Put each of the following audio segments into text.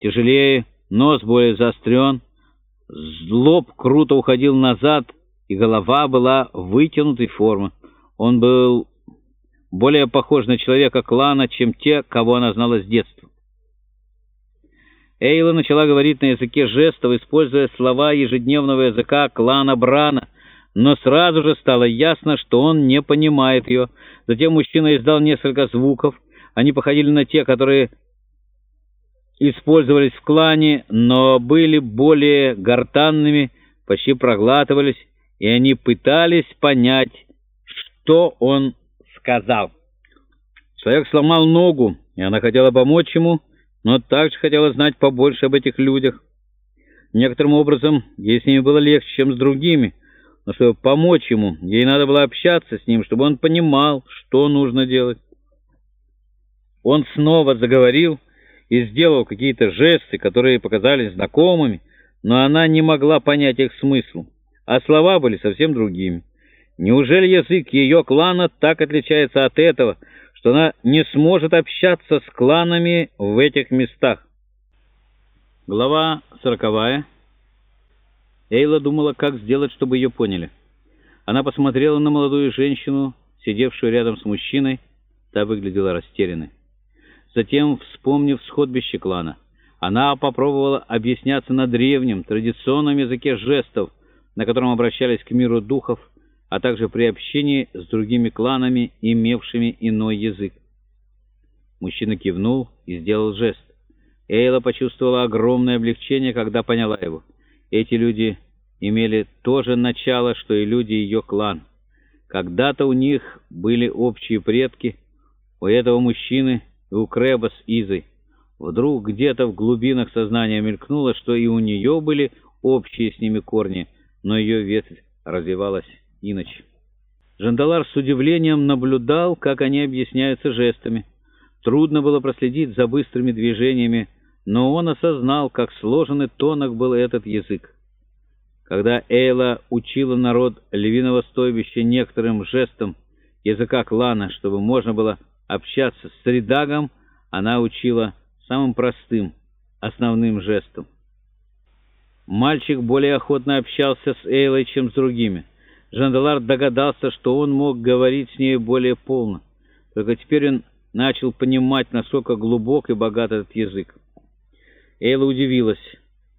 тяжелее, нос более заострен, лоб круто уходил назад, и голова была вытянутой формы. Он был более похож на человека клана, чем те, кого она знала с детства. Эйла начала говорить на языке жестов, используя слова ежедневного языка клана Брана, но сразу же стало ясно, что он не понимает ее. Затем мужчина издал несколько звуков. Они походили на те, которые использовались в клане, но были более гортанными, почти проглатывались, и они пытались понять, что он сказал. Человек сломал ногу, и она хотела помочь ему, но также хотела знать побольше об этих людях. Некоторым образом ей с ними было легче, чем с другими, но чтобы помочь ему, ей надо было общаться с ним, чтобы он понимал, что нужно делать. Он снова заговорил и сделал какие-то жесты, которые показались знакомыми, но она не могла понять их смысл, а слова были совсем другими. Неужели язык ее клана так отличается от этого, что она не сможет общаться с кланами в этих местах? Глава сороковая. Эйла думала, как сделать, чтобы ее поняли. Она посмотрела на молодую женщину, сидевшую рядом с мужчиной. Та выглядела растерянной. Затем, вспомнив сходбище клана, она попробовала объясняться на древнем, традиционном языке жестов, на котором обращались к миру духов, а также при общении с другими кланами, имевшими иной язык. Мужчина кивнул и сделал жест. Эйла почувствовала огромное облегчение, когда поняла его. Эти люди имели то же начало, что и люди ее клан. Когда-то у них были общие предки, у этого мужчины и у Крэба с Изой. Вдруг где-то в глубинах сознания мелькнуло, что и у нее были общие с ними корни, но ее ветвь развивалась иначе. Жандалар с удивлением наблюдал, как они объясняются жестами. Трудно было проследить за быстрыми движениями, но он осознал, как сложен и тонок был этот язык. Когда Эйла учила народ львиного стойбища некоторым жестам языка клана, чтобы можно было общаться с Ридагом, она учила самым простым, основным жестом. Мальчик более охотно общался с Эйлой, чем с другими. Жанделар догадался, что он мог говорить с ней более полно. Только теперь он начал понимать, насколько глубок и богат этот язык. Эйла удивилась,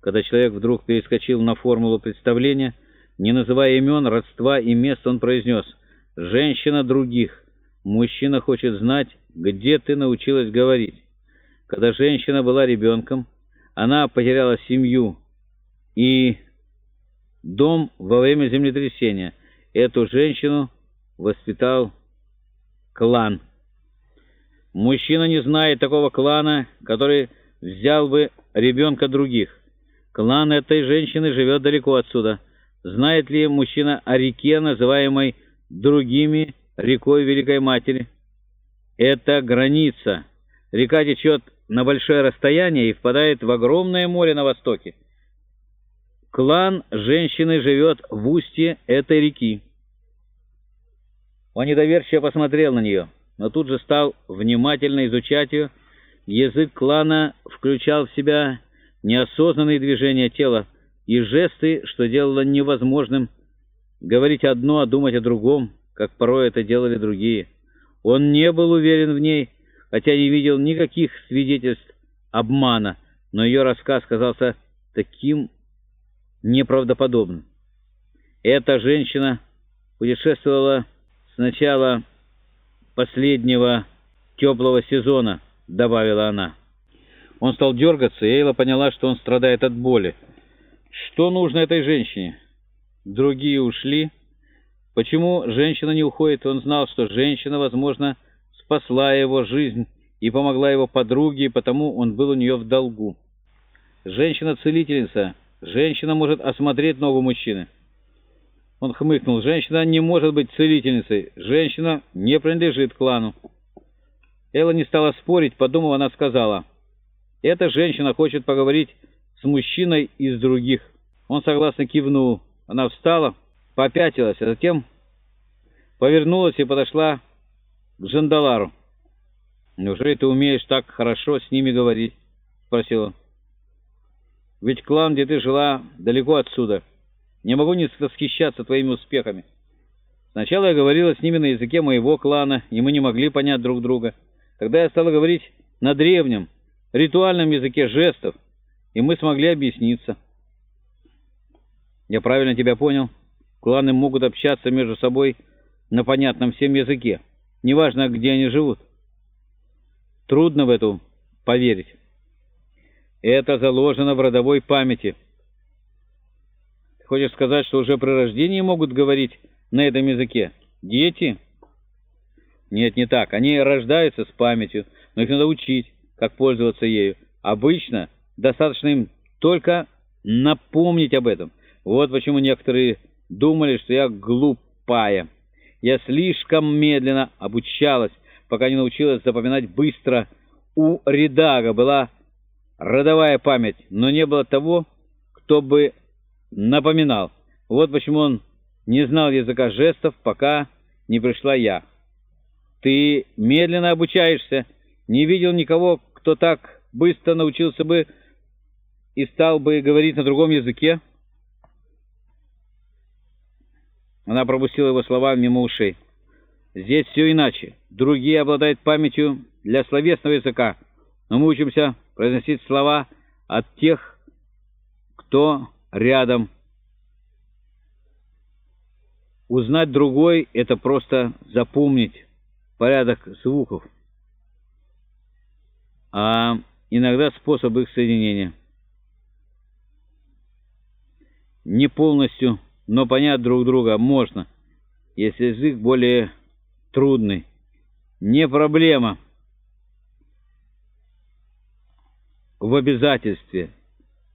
когда человек вдруг перескочил на формулу представления. Не называя имен, родства и мест, он произнес «женщина других». Мужчина хочет знать, где ты научилась говорить. Когда женщина была ребенком, она потеряла семью и дом во время землетрясения. Эту женщину воспитал клан. Мужчина не знает такого клана, который взял бы ребенка других. Клан этой женщины живет далеко отсюда. Знает ли мужчина о реке, называемой другими рекой Великой Матери. Это граница. Река течет на большое расстояние и впадает в огромное море на востоке. Клан женщины живет в устье этой реки. Он недоверчиво посмотрел на нее, но тут же стал внимательно изучать ее. Язык клана включал в себя неосознанные движения тела и жесты, что делало невозможным говорить одно, а думать о другом как порой это делали другие. Он не был уверен в ней, хотя не видел никаких свидетельств обмана, но ее рассказ казался таким неправдоподобным. Эта женщина путешествовала с начала последнего теплого сезона, добавила она. Он стал дергаться, и Эйла поняла, что он страдает от боли. Что нужно этой женщине? Другие ушли, Почему женщина не уходит? Он знал, что женщина, возможно, спасла его жизнь и помогла его подруге, и потому он был у нее в долгу. Женщина-целительница. Женщина может осмотреть ногу мужчины. Он хмыкнул. Женщина не может быть целительницей. Женщина не принадлежит клану. Элла не стала спорить, подумав, она сказала. Эта женщина хочет поговорить с мужчиной из других. Он согласно кивнул. Она встала попятилась, а затем повернулась и подошла к Жандалару. «Неужели ты умеешь так хорошо с ними говорить?» — спросил он. Ведь клан, где ты жила, далеко отсюда. Не могу не восхищаться твоими успехами. Сначала я говорила с ними на языке моего клана, и мы не могли понять друг друга. Тогда я стала говорить на древнем, ритуальном языке жестов, и мы смогли объясниться. Я правильно тебя понял? Кланы могут общаться между собой на понятном всем языке, неважно, где они живут. Трудно в эту поверить. Это заложено в родовой памяти. Ты хочешь сказать, что уже при рождении могут говорить на этом языке? Дети? Нет, не так. Они рождаются с памятью, но их надо учить, как пользоваться ею. Обычно достаточно им только напомнить об этом. Вот почему некоторые думали, что я глупая. Я слишком медленно обучалась, пока не научилась запоминать быстро. У Редага была родовая память, но не было того, кто бы напоминал. Вот почему он не знал языка жестов, пока не пришла я. Ты медленно обучаешься, не видел никого, кто так быстро научился бы и стал бы говорить на другом языке? Она пропустила его слова мимо ушей. Здесь все иначе. Другие обладают памятью для словесного языка, но мы учимся произносить слова от тех, кто рядом. Узнать другой — это просто запомнить порядок звуков, а иногда способ их соединения. Не полностью, но понять друг друга можно, если язык более трудный. Не проблема. в обязательстве